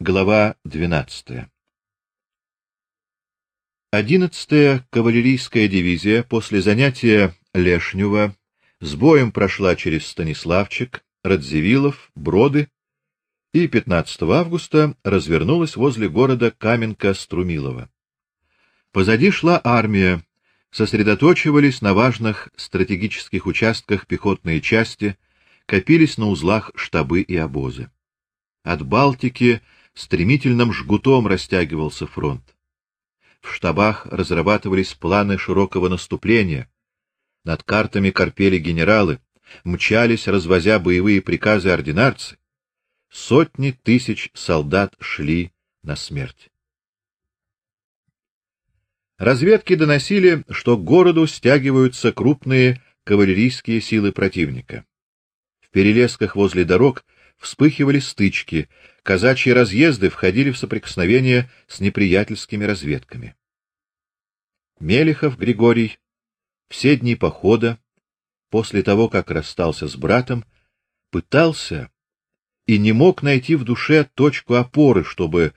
Глава 12. Одиннадцатая кавалерийская дивизия после занятия Лешнева с боем прошла через Станиславчик, Радзивиллов, Броды и 15 августа развернулась возле города Каменка-Струмилово. Позади шла армия, сосредоточивались на важных стратегических участках пехотные части, копились на узлах штабы и обозы. От Балтики стремительным жгутом растягивался фронт. В штабах разрабатывались планы широкого наступления. Над картами корпели генералы, мчались, развозя боевые приказы ординарцы. Сотни тысяч солдат шли на смерть. Разведки доносили, что к городу стягиваются крупные кавалерийские силы противника. В перелесках возле дорог вспыхивали стычки, казачьи разъезды входили в соприкосновение с неприятельскими разведками. Мелехов Григорий все дни похода, после того, как расстался с братом, пытался и не мог найти в душе точку опоры, чтобы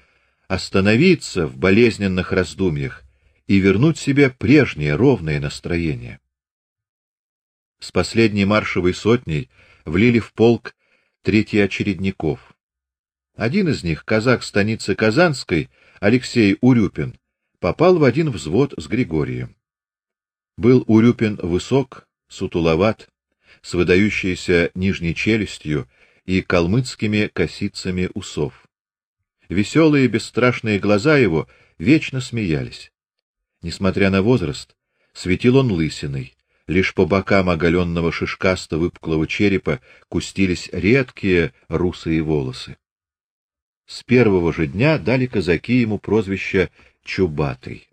остановиться в болезненных раздумьях и вернуть себе прежнее ровное настроение. С последней маршевой сотней влили в полк третьеочередников. Один из них, казак станицы Казанской, Алексей Урюпин, попал в один взвод с Григорием. Был Урюпин высок, сутуловат, с выдающейся нижней челюстью и калмыцкими косицами усов. Веселые бесстрашные глаза его вечно смеялись. Несмотря на возраст, светил он лысиной. Лишь по бокам оголенного шишкасто выпуклого черепа кустились редкие русые волосы. С первого же дня дали казаки ему прозвище Чубатый.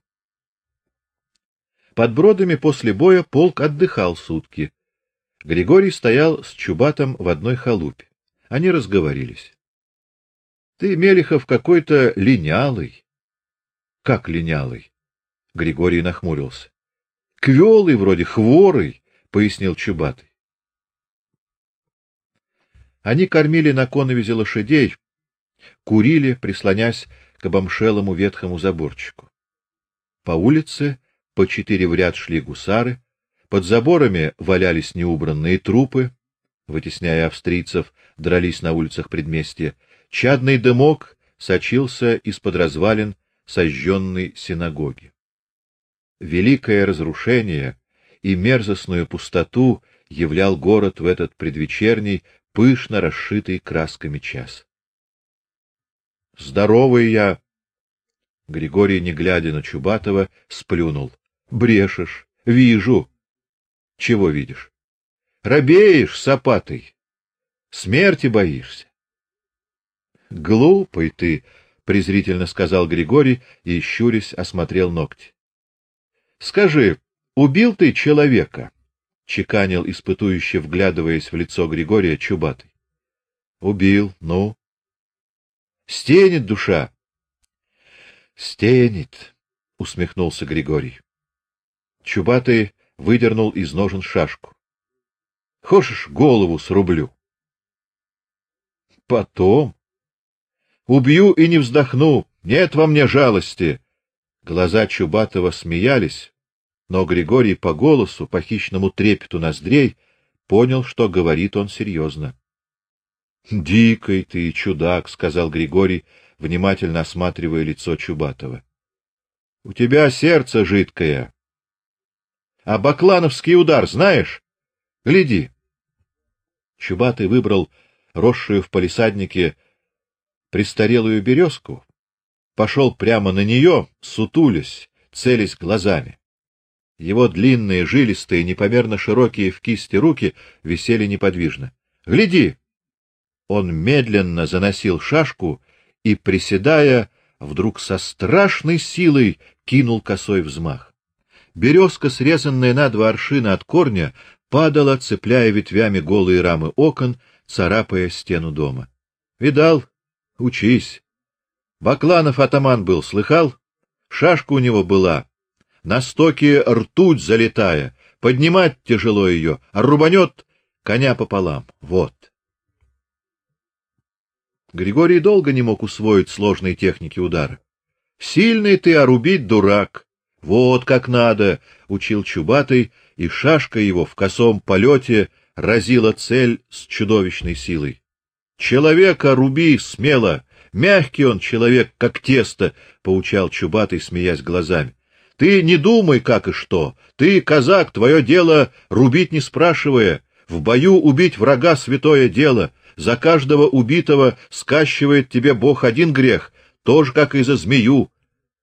Под бродами после боя полк отдыхал сутки. Григорий стоял с Чубатом в одной халупе. Они разговорились. Ты, Мелихов, какой-то линялый. Как линялый? Григорий нахмурился. Квелый вроде хворый, пояснил Чубатый. Они кормили на коновизе лошадей, курили, прислонясь к обомшелому ветхому заборчику. По улице по четыре в ряд шли гусары, под заборами валялись неубранные трупы, вытесняя австрийцев, дрались на улицах предместья. Чадный дымок сочился из-под развалин сожженной синагоги. Великое разрушение и мерзостную пустоту являл город в этот предвечерний, пышно расшитый красками час. Здоровый я. Григорий, не глядя на Чубатова, сплюнул. Брешешь. Вижу. Чего видишь? Робеешь, сапатый. Смерти боишься. Глупый ты, презрительно сказал Григорий и щурясь осмотрел ногти. Скажи, убил ты человека? чеканил испытующе вглядываясь в лицо Григория Чубатый. Убил, ну. Стенет душа. Стенет, усмехнулся Григорий. Чубатый выдернул из ножен шашку. Хочешь, голову срублю? Потом убью и не вздохну. Нет во мне жалости. Глаза Чубатова смеялись, но Григорий по голосу, по хищному трепету ноздрей, понял, что говорит он серьезно. Дикий ты чудак, сказал Григорий, внимательно осматривая лицо Чубатова. У тебя сердце жидкое. А баклановский удар знаешь? Гляди. Чубатый выбрал росшую в палисаднике престарелую березку, пошел прямо на нее, сутулясь, целясь глазами. Его длинные, жилистые, непомерно широкие в кисти руки висели неподвижно. Гляди, он медленно заносил шашку и, приседая, вдруг со страшной силой кинул косой взмах. Березка, срезанная на два аршина от корня, падала, цепляя ветвями голые рамы окон, царапая стену дома. Видал? Учись. Бакланов атаман был, слыхал? Шашка у него была. На стоке ртуть залетая, поднимать тяжело ее, а рубанет коня пополам. Вот. Григорий долго не мог усвоить сложной техники удара. Сильный ты, а рубить дурак. Вот как надо, учил Чубатый, и шашка его в косом полете разила цель с чудовищной силой. Человека руби смело, мягкий он человек, как тесто, поучал Чубатый, смеясь глазами. Ты не думай, как и что. Ты, казак, твое дело рубить не спрашивая, в бою убить врага святое дело. За каждого убитого скащивает тебе Бог один грех, тоже как и за змею.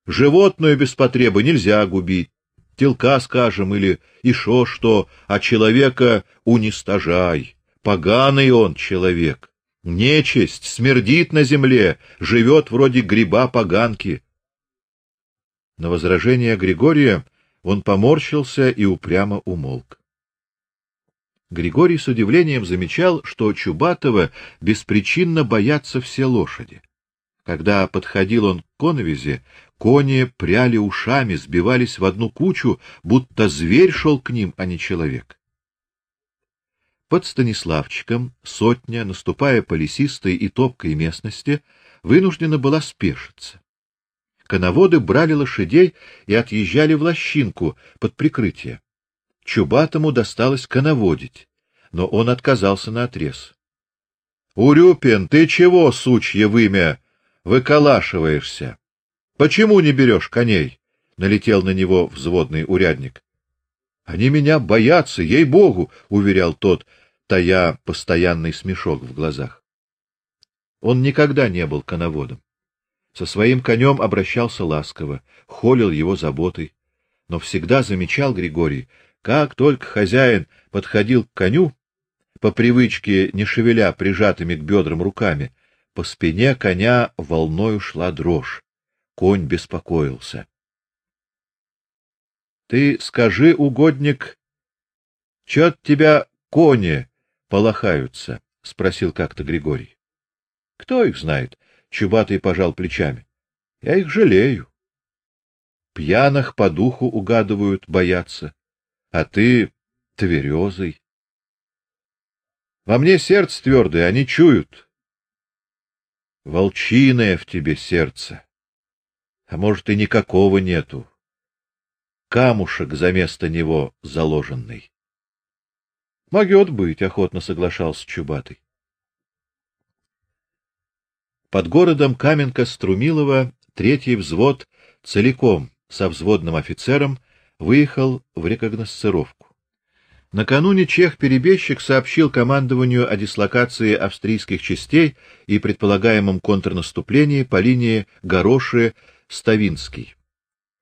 Животную без потребы нельзя губить. Телка, скажем, или еще что, а человека уничтожай. Поганый он человек. Нечисть смердит на земле, живет вроде гриба поганки. На возражение Григория он поморщился и упрямо умолк. Григорий с удивлением замечал, что Чубатова беспричинно боятся все лошади. Когда подходил он к коновизе, кони пряли ушами, сбивались в одну кучу, будто зверь шел к ним, а не человек. Под Станиславчиком сотня, наступая по лесистой и топкой местности, вынуждена была спешиться. Коноводы брали лошадей и отъезжали в лощинку под прикрытие. Чубатому досталось коноводить, но он отказался наотрез. Урюпин, ты чего, сучье вымя, выколашиваешься? Почему не берешь коней? налетел на него взводный урядник. Они меня боятся, ей-богу, уверял тот, тая постоянный смешок в глазах. Он никогда не был коноводом. Со своим конем обращался ласково, холил его заботой, но всегда замечал Григорий, как только хозяин подходил к коню, по привычке не шевеля прижатыми к бедрам руками, по спине коня волною шла дрожь. Конь беспокоился. Ты скажи, угодник, от тебя кони полохаются? спросил как-то Григорий. Кто их знает? Чубатый пожал плечами. Я их жалею. Пьяных по духу угадывают, боятся. А ты тверезый. Во мне сердце твердое, они чуют. Волчиное в тебе сердце. А может, и никакого нету. Камушек за место него заложенный. Могет быть, охотно соглашался Чубатый. Под городом Каменка-Струмилова третий взвод целиком со взводным офицером выехал в рекогносцировку. Накануне чех-перебежчик сообщил командованию о дислокации австрийских частей и предполагаемом контрнаступлении по линии Гороши-Ставинский.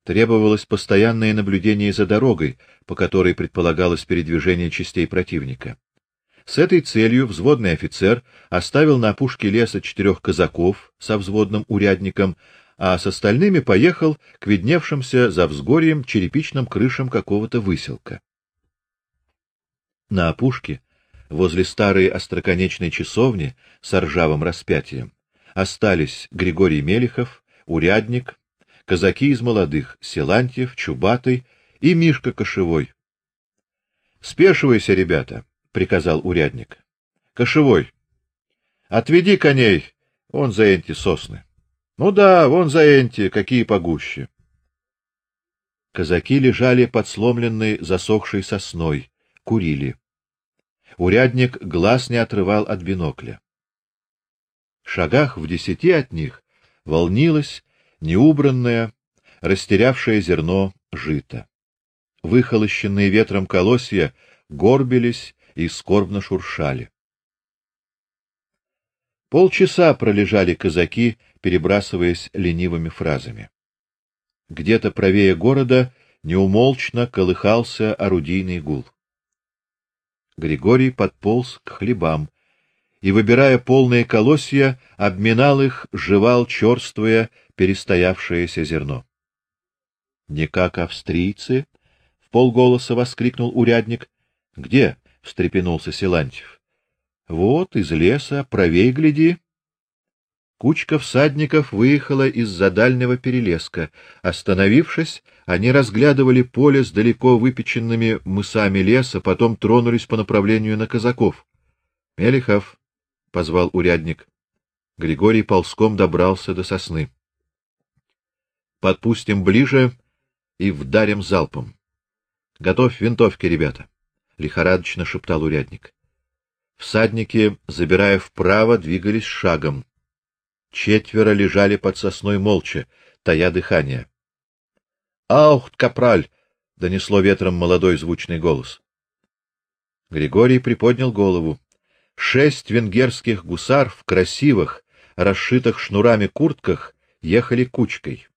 Требовалось постоянное наблюдение за дорогой, по которой предполагалось передвижение частей противника. С этой целью взводный офицер оставил на опушке леса четырех казаков со взводным урядником, а с остальными поехал к видневшимся за взгорьем черепичным крышам какого-то выселка. На опушке, возле старой остроконечной часовни с ржавым распятием, остались Григорий Мелихов, урядник, казаки из молодых Силантьев, Чубатый и Мишка Кошевой. Спешивайся, ребята приказал урядник. Кошевой, отведи коней вон за эти сосны. Ну да, вон за эти, какие погуще. Казаки лежали под сломленной засохшей сосной, курили. Урядник глаз не отрывал от бинокля. В шагах в десяти от них волнилось неубранное, растерявшее зерно жито. Выхолощенные ветром колосья горбились и скорбно шуршали. Полчаса пролежали казаки, перебрасываясь ленивыми фразами. Где-то правее города неумолчно колыхался орудийный гул. Григорий подполз к хлебам и, выбирая полные колосья, обминал их, жевал черствое, перестоявшееся зерно. — Не как австрийцы? — в полголоса воскликнул урядник. — Где? встрепенулся Силантьев. Вот из леса, правей гляди. Кучка всадников выехала из-за дальнего перелеска. Остановившись, они разглядывали поле с далеко выпеченными мысами леса, потом тронулись по направлению на казаков. Мелихов позвал урядник. Григорий ползком добрался до сосны. Подпустим ближе и вдарим залпом. Готовь винтовки, ребята, лихорадочно шептал урядник. Всадники, забирая вправо, двигались шагом. Четверо лежали под сосной молча, тая дыхание. "Аухт, капраль!" донесло ветром молодой звучный голос. Григорий приподнял голову. Шесть венгерских гусар в красивых, расшитых шнурами куртках ехали кучкой.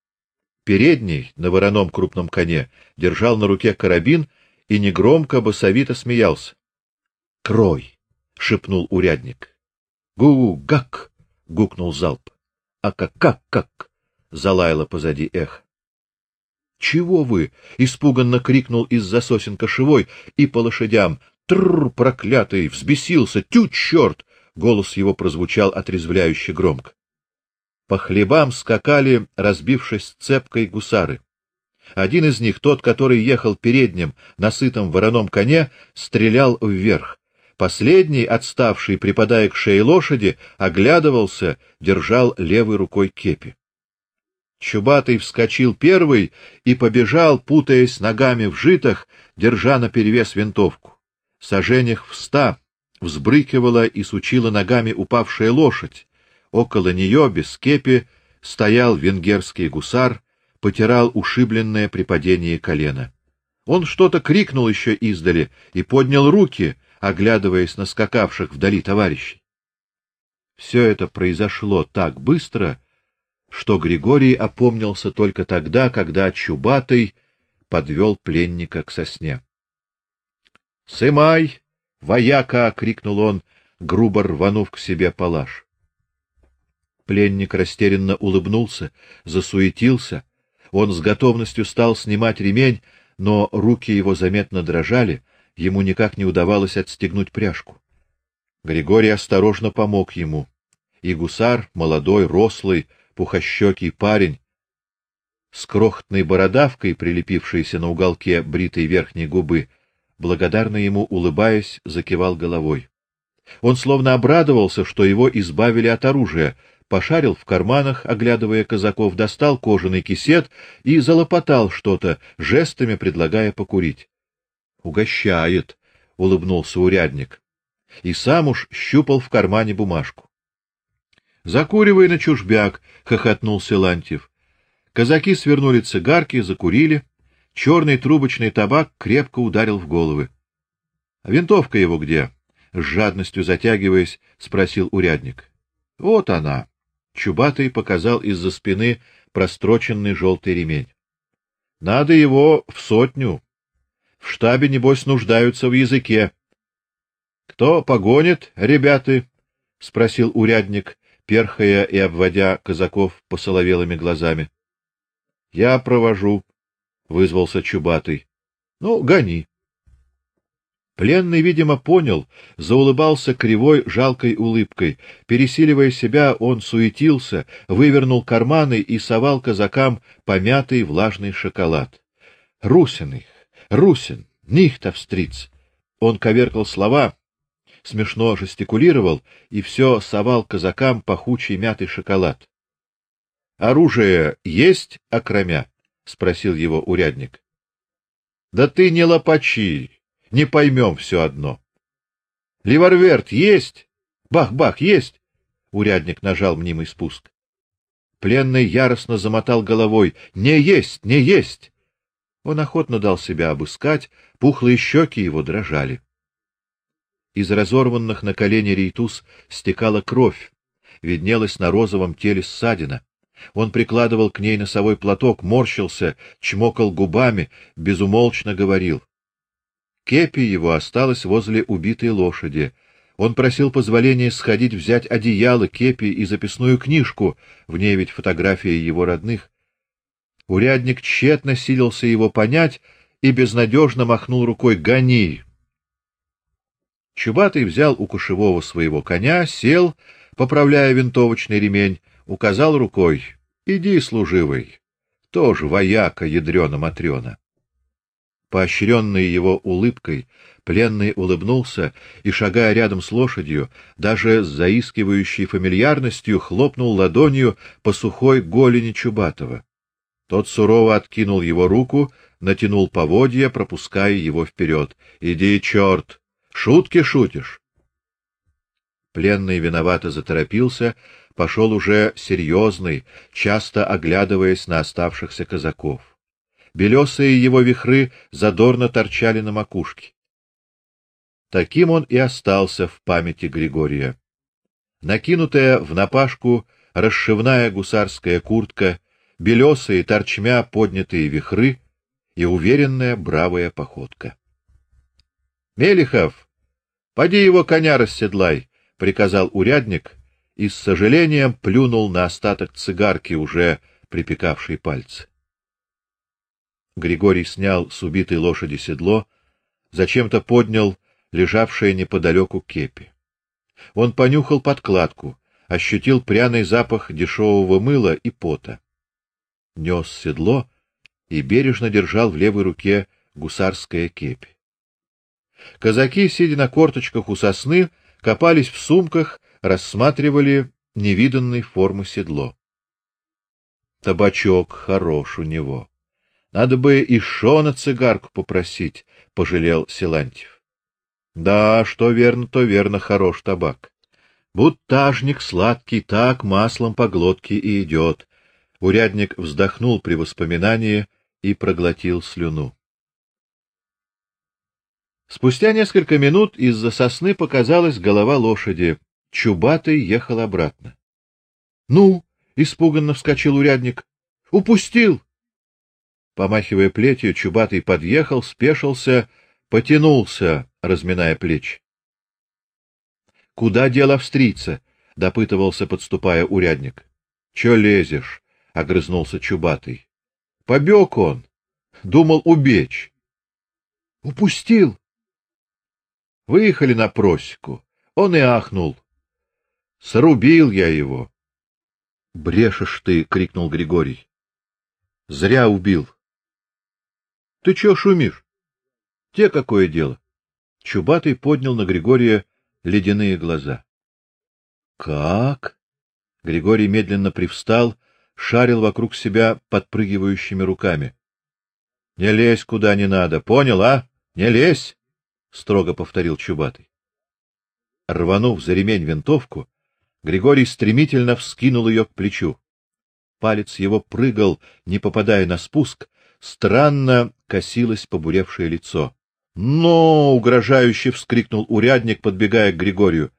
Передний, на вороном крупном коне, держал на руке карабин и негромко басовито смеялся. "Крой!" шепнул урядник. "Гу-гак!" гукнул залп. "А как как как!" залаяло позади эхо. "Чего вы?" испуганно крикнул из-за сосен кошевой и по лошадям: Тр, проклятый, взбесился, тю черт! Голос его прозвучал отрезвляюще громко. По хлебам скакали, разбившись цепкой гусары. Один из них, тот, который ехал передним на сытом вороном коне, стрелял вверх. Последний, отставший, припадая к шее лошади, оглядывался, держал левой рукой кепи. Чубатый вскочил первый и побежал, путаясь ногами в житах, держа наперевес винтовку саженях в ста взбрыкивала и сучила ногами упавшая лошадь. Около нее без кепи стоял венгерский гусар, потирал ушибленное при падении колено. Он что-то крикнул еще издали и поднял руки, оглядываясь на скакавших вдали товарищей. Все это произошло так быстро, что Григорий опомнился только тогда, когда Чубатый подвел пленника к сосне. "Сымай, вояка!" крикнул он, грубо рванув к себе палаш. Пленник растерянно улыбнулся, засуетился. Он с готовностью стал снимать ремень, но руки его заметно дрожали, ему никак не удавалось отстегнуть пряжку. Григорий осторожно помог ему. И гусар, молодой, рослый, пухощёкий парень, с крохотной бородавкой, прилепившейся на уголке бритой верхней губы, благодарно ему улыбаясь, закивал головой. Он словно обрадовался, что его избавили от оружия, пошарил в карманах, оглядывая казаков, достал кожаный кисет и залопотал что-то, жестами предлагая покурить. Угощает, улыбнулся урядник. И сам уж щупал в кармане бумажку. Закуривай на чужбяк, хохотнул Силантьев. Казаки свернули цигарки, закурили. Черный трубочный табак крепко ударил в головы. Винтовка его где? с жадностью затягиваясь, спросил урядник. Вот она. Чубатый показал из-за спины простроченный желтый ремень. Надо его в сотню. В штабе небось нуждаются в языке. Кто погонит, ребята? спросил урядник, перхая и обводя казаков посоловелыми глазами. Я провожу, вызвался Чубатый. Ну, гони. Пленный, видимо, понял, заулыбался кривой, жалкой улыбкой. Пересиливая себя, он суетился, вывернул карманы и совал казакам помятый влажный шоколад. Русин их, Русин, нихт австриц. Он коверкал слова, смешно жестикулировал и все совал казакам пахучий мятый шоколад. Оружие есть, окромя? спросил его урядник. Да ты не лопачи, не поймем все одно. Ливарверт есть? Бах-бах есть? Урядник нажал мнимый спуск. Пленный яростно замотал головой: "Не есть, не есть". Он охотно дал себя обыскать, пухлые щеки его дрожали. Из разорванных на колени рейтуз стекала кровь, виднелась на розовом теле ссадина. Он прикладывал к ней носовой платок, морщился, чмокал губами, безумолчно говорил. Кепи его осталась возле убитой лошади. Он просил позволения сходить взять одеяло, кепи и записную книжку, в ней ведь фотографии его родных. Урядник тщетно силился его понять и безнадежно махнул рукой: "Гони". Чубатый взял у кушевого своего коня, сел, поправляя винтовочный ремень, указал рукой: "Иди, служивый, тоже вояка ядрёна матрёна". Поощренный его улыбкой, пленный улыбнулся и, шагая рядом с лошадью, даже с заискивающей фамильярностью хлопнул ладонью по сухой голени Чубатова. Тот сурово откинул его руку, натянул поводья, пропуская его вперед. — Иди, черт! Шутки шутишь? Пленный виновато заторопился, пошел уже серьезный, часто оглядываясь на оставшихся казаков. Белесые его вихры задорно торчали на макушке. Таким он и остался в памяти Григория. Накинутая в напашку расшивная гусарская куртка, белесые торчмя поднятые вихры и уверенная бравая походка. Мелихов, поди его коня расседлай, приказал урядник и с сожалением плюнул на остаток цигарки, уже припекавшей пальцы. Григорий снял с убитой лошади седло, зачем-то поднял лежавшее неподалеку кепи. Он понюхал подкладку, ощутил пряный запах дешевого мыла и пота. Нес седло и бережно держал в левой руке гусарское кепи. Казаки, сидя на корточках у сосны, копались в сумках, рассматривали невиданной формы седло. Табачок хорош у него. Надо бы и шона цигарку попросить, пожалел Силантьев. Да, что верно, то верно, хорош табак. Бутажник сладкий, так маслом по глотке и идет. Урядник вздохнул при воспоминании и проглотил слюну. Спустя несколько минут из-за сосны показалась голова лошади. Чубатый ехал обратно. Ну, испуганно вскочил урядник. Упустил. Помахивая плетью, Чубатый подъехал, спешился, потянулся, разминая плечи. Куда дело австрийца? допытывался, подступая урядник. Че лезешь? огрызнулся Чубатый. Побег он, думал убечь. Упустил. Выехали на просеку. Он и ахнул. Срубил я его. Брешешь ты, крикнул Григорий. Зря убил. Ты чего шумишь? Те какое дело? Чубатый поднял на Григория ледяные глаза. Как? Григорий медленно привстал, шарил вокруг себя подпрыгивающими руками. Не лезь куда не надо, понял, а? Не лезь, строго повторил Чубатый. Рванув за ремень винтовку, Григорий стремительно вскинул ее к плечу. Палец его прыгал, не попадая на спуск, странно косилось побуревшее лицо. "Но!" угрожающе вскрикнул урядник, подбегая к Григорию.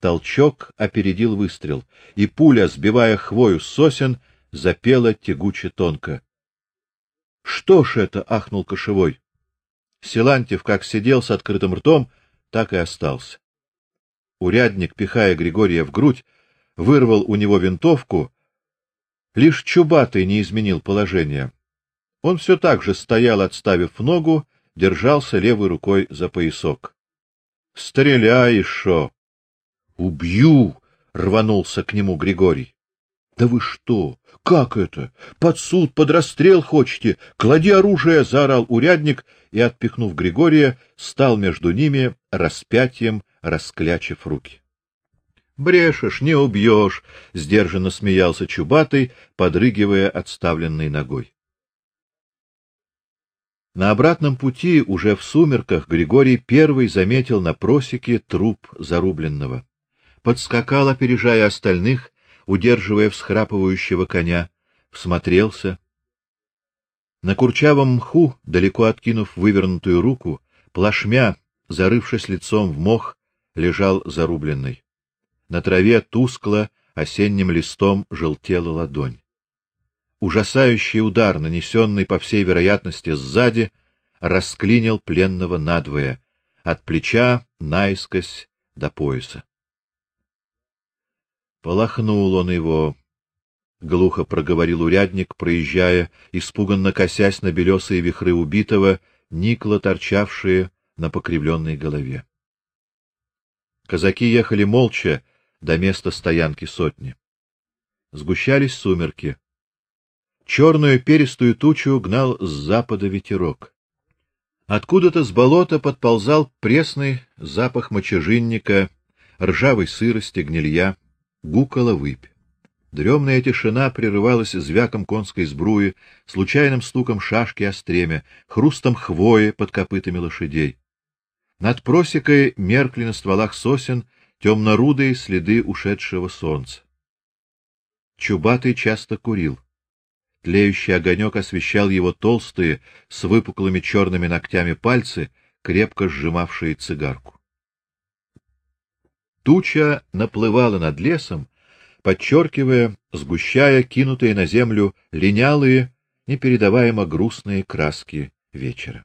Толчок опередил выстрел, и пуля, сбивая хвою с сосен, запела тягуче тонко. "Что ж это?" ахнул кошевой. Силантьев как сидел с открытым ртом, так и остался. Урядник, пихая Григория в грудь, вырвал у него винтовку. Лишь чубатый не изменил положение. Он все так же стоял, отставив ногу, держался левой рукой за поясок. Стреляй еще. Убью, рванулся к нему Григорий. Да вы что? Как это? Под суд, под расстрел хочете? Клади оружие, заорал урядник и отпихнув Григория, стал между ними распятием, расклячив руки. Брешешь, не убьешь, сдержанно смеялся Чубатый, подрыгивая отставленной ногой. На обратном пути, уже в сумерках, Григорий первый заметил на просеке труп зарубленного. Подскакал, опережая остальных, удерживая всхрапывающего коня, всмотрелся. На курчавом мху, далеко откинув вывернутую руку, плашмя, зарывшись лицом в мох, лежал зарубленный. На траве тускло осенним листом желтела ладонь. Ужасающий удар, нанесенный по всей вероятности сзади, расклинил пленного надвое, от плеча наискось до пояса. Полохнул он его, глухо проговорил урядник, проезжая, испуганно косясь на белесые вихры убитого, никло торчавшие на покривленной голове. Казаки ехали молча до места стоянки сотни. Сгущались сумерки. Черную перистую тучу гнал с запада ветерок. Откуда-то с болота подползал пресный запах мочежинника, ржавой сырости, гнилья, гукала выпь. Дремная тишина прерывалась звяком конской сбруи, случайным стуком шашки о стремя, хрустом хвои под копытами лошадей. Над просекой меркли на стволах сосен темно-рудые следы ушедшего солнца. Чубатый часто курил. Тлеющий огонек освещал его толстые, с выпуклыми черными ногтями пальцы, крепко сжимавшие цигарку. Туча наплывала над лесом, подчеркивая, сгущая кинутые на землю линялые, непередаваемо грустные краски вечера.